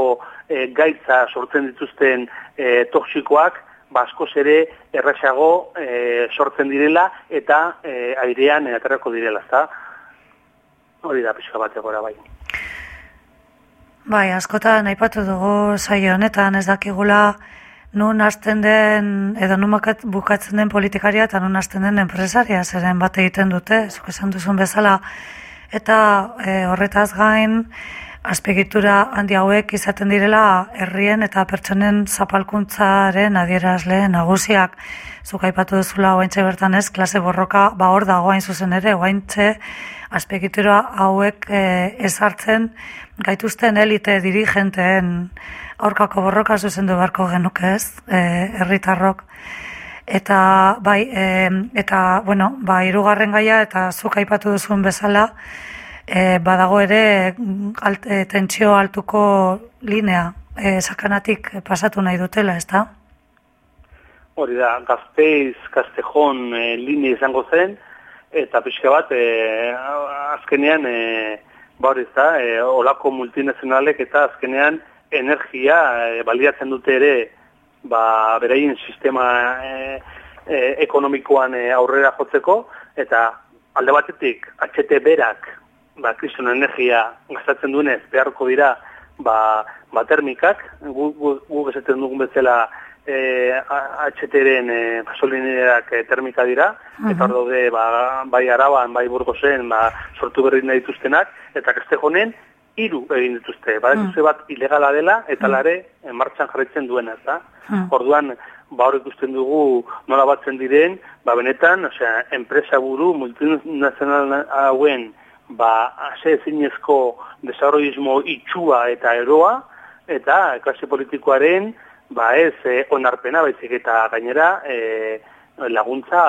e, gaitza sortzen dituzten e, toxikoak, ba, askoz ere erraxago e, sortzen direla eta e, airean e, aterrako direla, ezta? Hori da pixka bat egora bai. Bai, askotan aipatu dugu saio honetan ez dakigula nun hasten den, edo bukat- bukatzen den politikaria eta nun hasten den enpresaria, zeren bat egiten dute, zuk esan duzun bezala, eta e, horretaz gain, azpegitura handi hauek izaten direla herrien eta pertsonen zapalkuntzaren adierazle nagusiak. Zuk aipatu duzula oaintxe bertan ez, klase borroka ba hor dago hain zuzen ere, oaintxe azpegitura hauek e, ezartzen gaituzten elite dirigenteen aurkako borroka zuzendu beharko genuke ez, e, herritarrok. Eta bai, e, eta bueno, ba hirugarren gaia eta zuk aipatu duzun bezala, e, badago ere mm, alt, e, tentsio altuko linea e, sakanatik pasatu nahi dutela, ezta? Hori da, gazteiz, gaztejon e, linea izango zen, eta pixka bat, e, azkenean, e, ba hori da, e, olako multinazionalek eta azkenean energia e, baliatzen dute ere, ba, beraien sistema e, e, ekonomikoan e, aurrera jotzeko, eta alde batetik, HT berak, ba, kriston energia gastatzen duenez, beharko dira, ba, ba termikak, gu, gu, gu esaten dugun bezala, e, HT-ren e, gasolinerak e, termika dira, eta hor daude ba, bai araban, bai burgozen, ba, sortu berri nahi dituztenak, eta honen hiru egin dituzte. Badakizue bat ilegala dela, eta lare e, martxan jarraitzen duena, eta orduan, ba hor ikusten dugu nola batzen diren, ba benetan, osea, enpresa buru multinazional hauen, ba, ase ezinezko desarrollismo itxua eta eroa, eta klase politikoaren, ba ez e, onarpena baizik eta gainera e, laguntza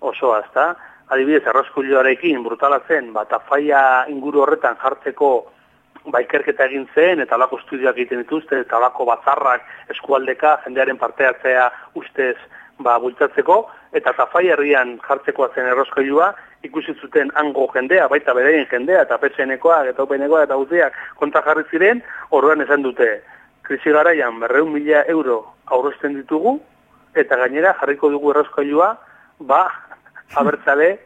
osoa, ezta? adibidez, erraskullioarekin brutala zen, ba, tafaia inguru horretan jartzeko ba, ikerketa egin zen, eta alako estudioak egiten dituzte, eta alako batzarrak eskualdeka, jendearen parteatzea ustez ba, bultzatzeko, eta tafai herrian jartzekoa zen erroskoilua, ikusi zuten hango jendea, baita bereien jendea, eta PSN-ekoa, eta UPN-ekoa, eta guztiak kontra jarri ziren, orduan esan dute, krisi garaian berreun mila euro aurrezten ditugu, eta gainera jarriko dugu erroskoilua, ba, abertzale,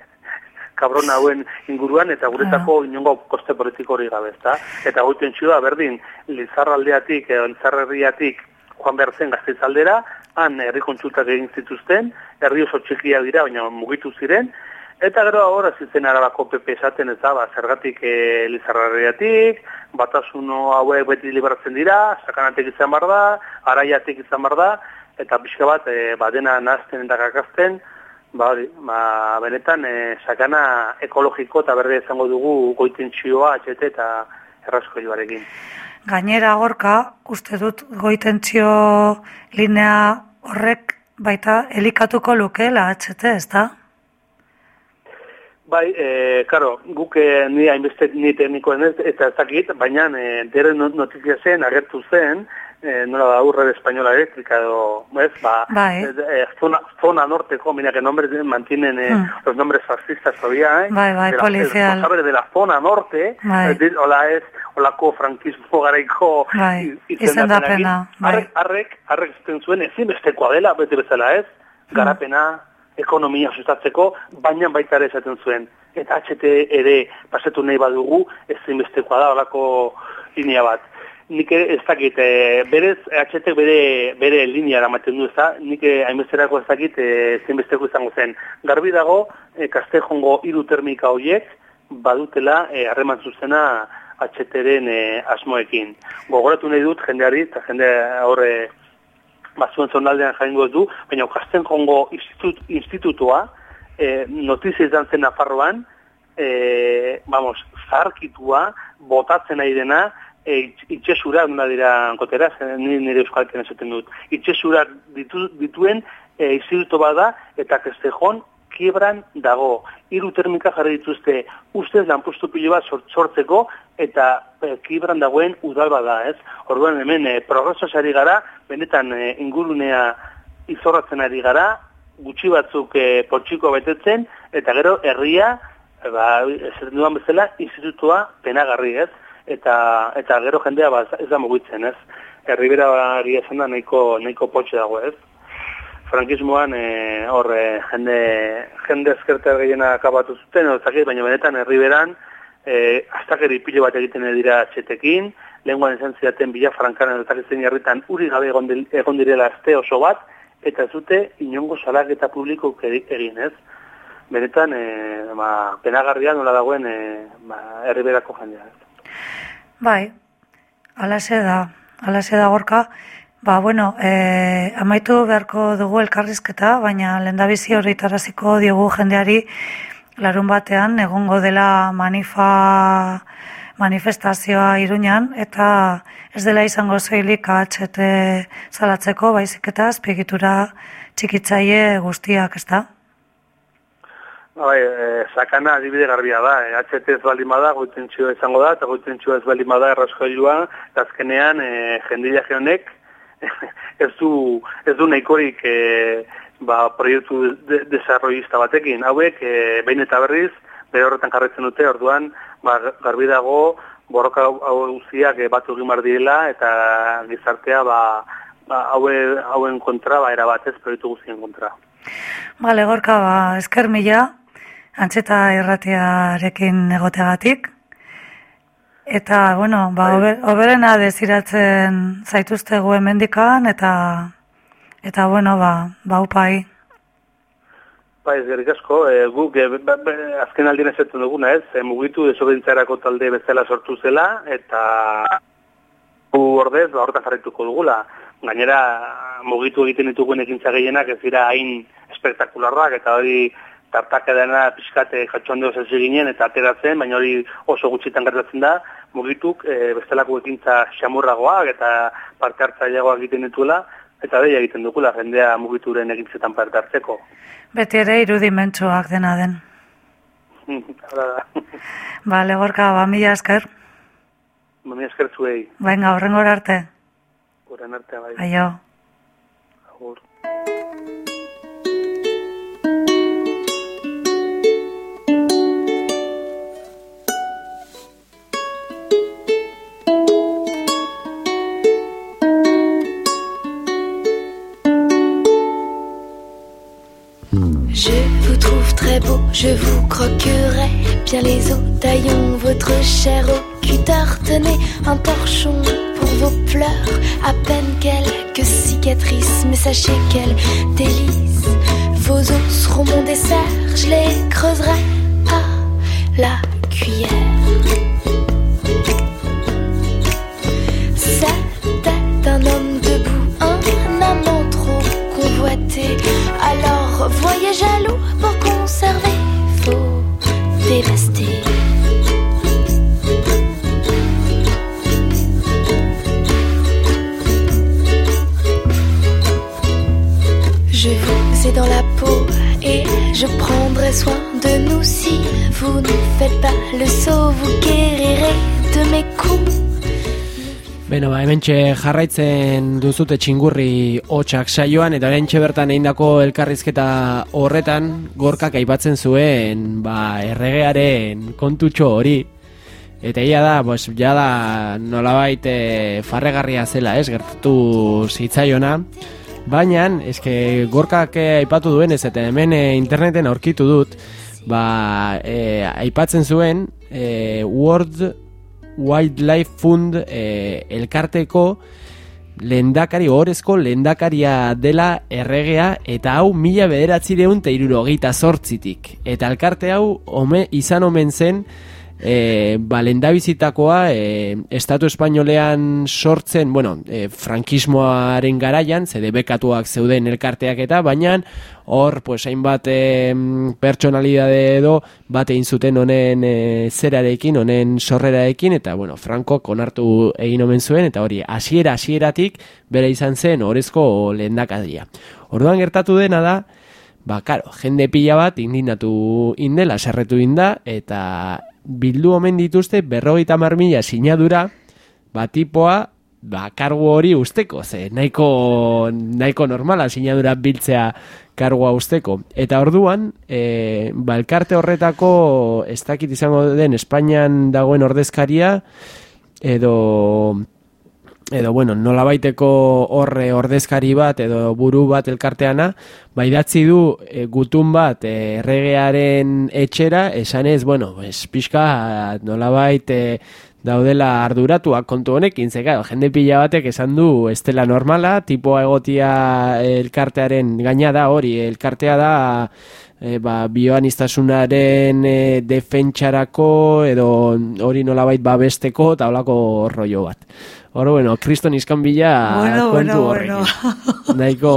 kabron hauen inguruan eta guretako inongo koste politiko hori gabe, ezta? Eta goi tentsioa berdin Lizarraldeatik edo Lizarrerriatik joan behar zen gazteizaldera, han herri kontsultak egin zituzten, herri oso txikia dira, baina mugitu ziren, eta gero ahora zitzen arabako PP esaten ez da, ba, zergatik e, Lizarrerriatik, batasuno hauek beti liberatzen dira, sakanatik izan bar da, araiatik izan bar da, eta pixka bat, e, ba, dena nazten eta kakazten, Ba, hori, ba, benetan, e, sakana ekologiko eta berde izango dugu goitentsioa, HT eta erraskoiluarekin. Gainera gorka, uste dut goitentzio linea horrek baita elikatuko lukela HT, ez da? Bai, e, karo, guk e, ni hainbeste ni teknikoen ez, eta ez dakit, baina e, dere not- notizia zen, agertu zen, e, nola da urre española eléctrica edo, ez, ba, Bai. e, e, zona, zona norteko, mira que nombres mantienen eh, Hmm. los nombres fascistas todavía, eh? Bai, bai, de la, policial. El de la zona norte, Bai. eh, de- hola ez, holako frankismo garaiko Bai, i- izendapena, bai. Arrek, arrek, arrek zuten zuen ezinbestekoa dela, bete bezala ez, garapena, ekonomia sustatzeko, baina baita ere esaten zuen. Eta HT ere pasatu nahi badugu, ezinbestekoa da olako linea bat. Nik ere ez dakit, e, berez HT bere, bere linea eramaten du ez da, nik eh, hainbesterako ez dakit e, ezinbesteko izango zen. Garbi dago, e, Kastejongo hiru termika horiek, badutela eh, harreman zuzena HT-ren e, asmoekin. Gogoratu nahi dut jendeari, eta jende horre bazuen zonaldean jaingo du, baina kasten jongo institut, institutua, e, notizia izan zen Nafarroan, e, vamos, zarkitua, botatzen nahi dena, e, itxesura, nuna dira kotera, ni nire euskalken esaten dut, itxesura ditu, dituen e, instituto bada, eta kestejon kiebran dago. Hiru termika jarri dituzte ustez lanpostu pilo bat sort- sortzeko eta e, kiebran dagoen udal bada, ez? Orduan hemen e, progresoz ari gara, benetan e, ingurunea izorratzen ari gara, gutxi batzuk e, potxiko betetzen, eta gero herria, e, ba, esaten duan bezala, institutua penagarri, ez? Eta, eta gero jendea ba, ez da mugitzen, ez? Herribera bari esan da nahiko, nahiko potxe dago, ez? frankismoan e, hor e, jende jende ezkerta gehiena akabatu zuten, dakit, baina benetan herriberan e, astakeri pilo bat egiten dira txetekin, lehenguan esan zidaten bila frankan edo zakitzen herritan uri gabe egon, direla aste oso bat, eta ez dute inongo salaketa publiko egin ez. Benetan, e, ba, penagarria nola dagoen e, ba, herriberako jendea. ez. Bai, alaxe da, alaxe da gorka. Ba, bueno, e, amaitu beharko dugu elkarrizketa, baina lendabizi horretaraziko diogu jendeari larun batean egongo dela manifa manifestazioa iruñan eta ez dela izango zoilik HT salatzeko baizik eta azpiegitura txikitzaile guztiak, ez da? Bai, e, sakana adibide garbia da, e, HT ez baldin bada, goitentzioa izango da, eta goitentzioa ez baldin bada erraskoilua, eta azkenean e, jendila honek ez du, ez du nahikorik e, ba, proiektu de, desarrollista batekin. Hauek, e, behin eta berriz, bere horretan jarretzen dute, orduan, ba, garbi dago, borroka hau guztiak e, batu egin behar direla, eta gizartea, ba, ba, haue, hauen kontra, ba, erabatez proiektu guztien kontra. Bale, gorka, ba, esker mila, antxeta irratiarekin egoteagatik. Eta, bueno, ba, obe- oberena desiratzen zaituztegu hemendikan eta, eta, bueno, ba, ba, upai. Bai, eskerrik asko, e, guk e, ba, ba, azken aldien esaten duguna ez, e, mugitu desobedientzarako talde bezala sortu zela, eta gu ordez, ba, hortan jarraituko dugula. Gainera, mugitu egiten ditugun ekintza gehienak ez dira hain espektakularrak, eta hori tartaka dena pixkate jatxoan ez ginen eta ateratzen, baina hori oso gutxitan gertatzen da, mugituk e, bestelako ekintza xamurragoak eta parte hartzaileagoak egiten dituela, eta deia egiten dugula jendea mugituren ekintzetan parte hartzeko. Beti ere irudimentsuak dena den. Da. Bale, gorka, ba, mila esker. Mami esker zuei, Venga, horrengora arte. oren artea bai. Aio. Agur. Très beau, je vous croquerai bien les os, taillons votre chair au tenez un torchon pour vos pleurs, à peine quelques cicatrices, mais sachez qu'elles délices. Vos os seront mon dessert, je les creuserai à la Beno, ba, hementxe jarraitzen duzute txingurri hotxak saioan, eta hementxe bertan eindako elkarrizketa horretan, gorkak aipatzen zuen, ba, erregearen kontutxo hori, eta ia da, pues, ja da, nolabait e, farregarria zela, ez, gertatu zitzaiona, baina, eske gorkak eh, aipatu duenez, eta hemen eh, interneten aurkitu dut, ba, e, aipatzen zuen, e, World Wildlife Fund eh, elkarteko lendakari, horrezko lendakaria dela erregea eta hau mila bederatzireun eta irurogeita zortzitik. Eta elkarte hau ome, izan omen zen e, ba, lendabizitakoa e, Estatu Espainolean sortzen, bueno, e, frankismoaren garaian, zede bekatuak zeuden elkarteak eta, baina hor, pues, hainbat e, pertsonalidade edo bat egin zuten honen e, zerarekin, honen sorrerarekin, eta, bueno, Frankok onartu egin omen zuen, eta hori, hasiera hasieratik bere izan zen orezko lehendakadia. Orduan gertatu dena da, ba, karo, jende pila bat indignatu indela, serretu inda, eta bildu omen dituzte berrogeita mar mila sinadura, ba, tipoa, ba, kargu hori usteko, ze nahiko, nahiko normala sinadura biltzea kargua usteko. Eta orduan, e, ba, elkarte horretako, ez dakit izango den, Espainian dagoen ordezkaria, edo edo bueno, nolabaiteko horre ordezkari bat edo buru bat elkarteana, ba idatzi du e, gutun bat e, erregearen etxera, esanez, bueno, es, pixka nolabait e, daudela arduratuak kontu honekin, ze claro, jende pila batek esan du estela normala, tipoa egotia elkartearen gaina da hori, elkartea da e, ba, bioanistasunaren e, defentsarako edo hori nolabait babesteko eta holako rollo bat. Hor, bueno, kriston izkan bila Bueno, kontu bueno, horrekin. nahiko,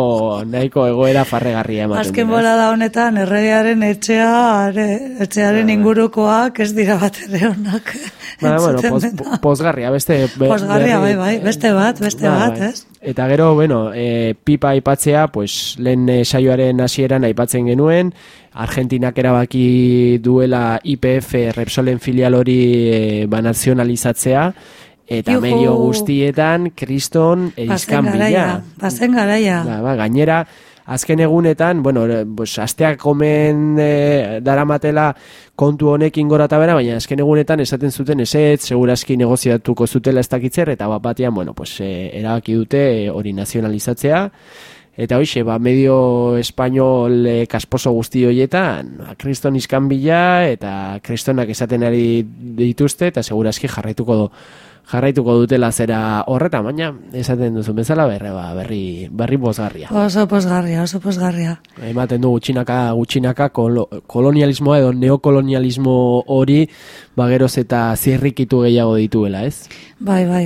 nahiko egoera farregarria ematen. Azken bola da honetan, erregearen etxea, are- etxearen ingurukoak ez dira bat ere honak. Ba, bueno, poz, pozgarria, beste... be- Pozgarria, bai, bai, beste bat, beste Ba, bat, ez? Eta gero, bueno, e, pipa aipatzea, pues, lehen e, saioaren hasieran aipatzen genuen, Argentinak erabaki duela IPF Repsolen filial hori e, ba, eta Juhu. medio guztietan, kriston Bazen erizkan garaia, bila. bazen garaia. Ba, ba, gainera, azken egunetan, bueno, eh, pues, asteak komen e, daramatela kontu honekin gora bera, baina azken egunetan esaten zuten eset, segurazki negoziatuko zutela ez dakitzer, eta bat batean, bueno, pues, e, erabaki dute hori nazionalizatzea, Eta hoxe, ba, medio espainol e, kasposo guzti horietan, ba, kriston izkan bila, eta kristonak esaten ari dituzte, eta segurazki jarraituko du jarraituko dutela zera horreta, baina esaten duzu bezala berre, ba, berri, berri bozgarria. Oso posgarria, oso posgarria. Ematen du gutxinaka, gutxinaka kolo, kolonialismoa edo neokolonialismo hori ba, geroz eta zirrikitu gehiago dituela, ez? Bai, bai,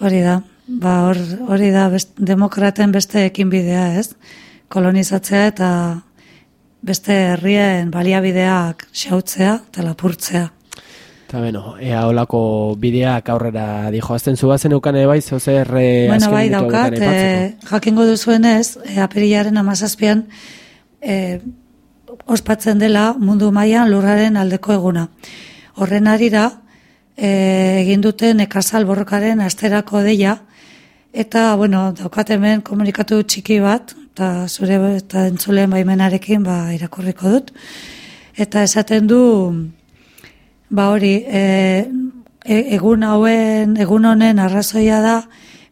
hori da. Ba, hor, hori da best, demokraten beste ekinbidea, ez? Kolonizatzea eta beste herrien baliabideak xautzea eta lapurtzea. Eta beno, ea olako bideak aurrera dijo azten zu bazen eukane bai, zeo zer eh, bueno, bai, daukat, e, jakingo duzuenez, e, apirilaren amazazpian, e, ospatzen dela mundu mailan lurraren aldeko eguna. Horren arira, e, egin dute nekazal borrokaren asterako deia, eta, bueno, daukat hemen komunikatu txiki bat, eta zure eta entzuleen baimenarekin ba, irakurriko dut. Eta esaten du, ba hori, e, e- egun hauen, egun honen arrazoia da,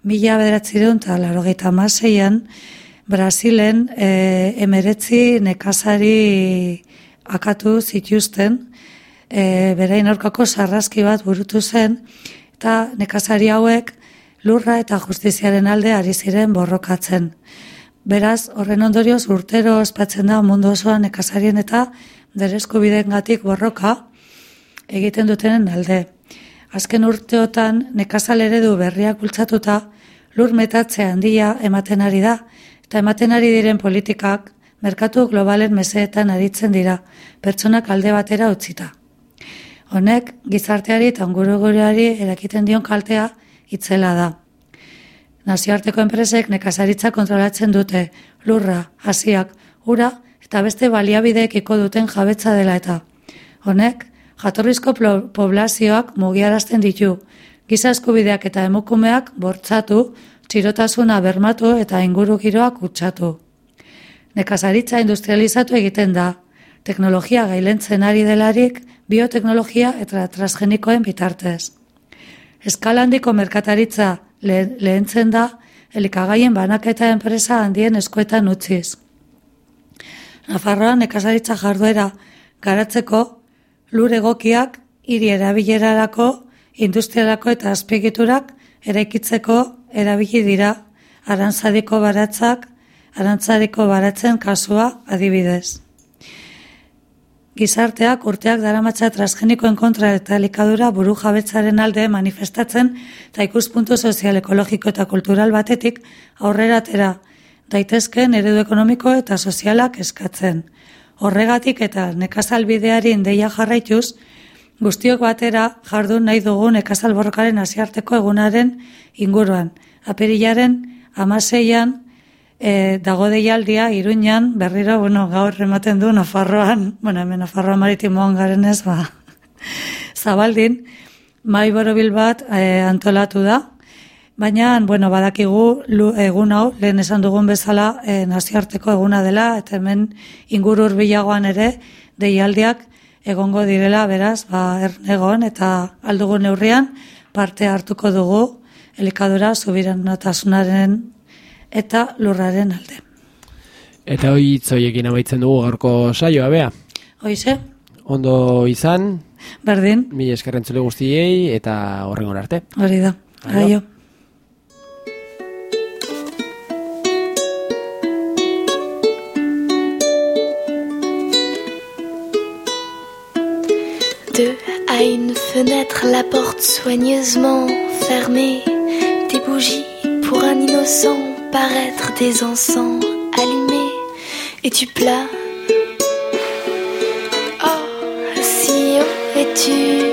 mila bederatzireun eta larogeita amaseian, Brasilen e, emeretzi nekazari akatu zituzten, e, berain aurkako sarraski bat burutu zen, eta nekazari hauek lurra eta justiziaren alde ari ziren borrokatzen. Beraz, horren ondorioz urtero ospatzen da mundu osoan nekazarien eta derezko gatik borroka egiten dutenen alde. Azken urteotan nekazal eredu berriak bultzatuta lur metatze handia ematen ari da eta ematen ari diren politikak merkatu globalen meseetan aritzen dira, pertsonak alde batera utzita. Honek gizarteari eta ongurugureari erakiten dion kaltea itzela da. Nazioarteko enpresek nekazaritza kontrolatzen dute, lurra, hasiak, ura eta beste baliabideekiko duten jabetza dela eta. Honek, jatorrizko poblazioak mugiarazten ditu, giza eskubideak eta emukumeak bortzatu, txirotasuna bermatu eta inguru giroak kutsatu. Nekazaritza industrializatu egiten da, teknologia gailentzen ari delarik, bioteknologia eta transgenikoen bitartez. Eskala handiko merkataritza le- lehentzen da, elikagaien banaketa enpresa handien eskuetan utziz. Nafarroan nekazaritza jarduera garatzeko lur egokiak hiri erabilerarako, industrialako eta azpiegiturak eraikitzeko erabili dira arantzadiko baratzak, arantzadiko baratzen kasua adibidez. Gizarteak urteak daramatza transgenikoen kontra eta elikadura buru jabetzaren alde manifestatzen eta ikuspuntu sozial, ekologiko eta kultural batetik aurrera atera daitezkeen eredu ekonomiko eta sozialak eskatzen. Horregatik eta nekazal bidearin deia jarraituz, guztiok batera jardun nahi dugu nekazal borrokaren hasiarteko egunaren inguruan. Apirilaren amaseian e, dago deialdia Iruñan berriro, bueno, gaur ematen du Nafarroan, bueno, hemen Nafarroa maritimoan garen ez, ba, zabaldin, mai borobil bat e, antolatu da, baina, bueno, badakigu egun hau, lehen esan dugun bezala, e, nazioarteko eguna dela, eta hemen inguru hurbilagoan ere, deialdiak egongo direla, beraz, ba, ernegon, eta aldugun neurrian, parte hartuko dugu, elikadura, subiranotasunaren eta lurraren alde. Eta hoi hitzoiekin amaitzen dugu gaurko saioa, bea. Hoize, Ondo izan, berdin, mi eskerrentzule guztiei eta horrengor arte. hori da. Aio. Deux à une fenêtre, la porte soigneusement fermée. Des bougies pour un innocent, paraître des encens allumés. Et tu planes. Oh, si haut et tu